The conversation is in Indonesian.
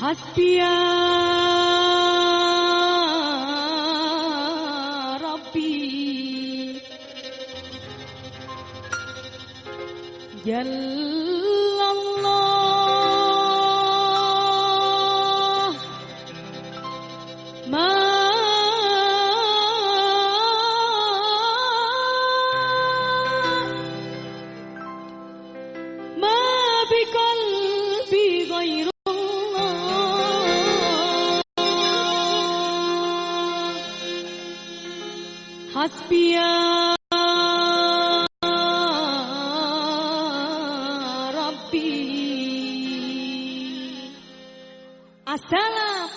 حسبي يا ربي جل حسبي يا ربي السلام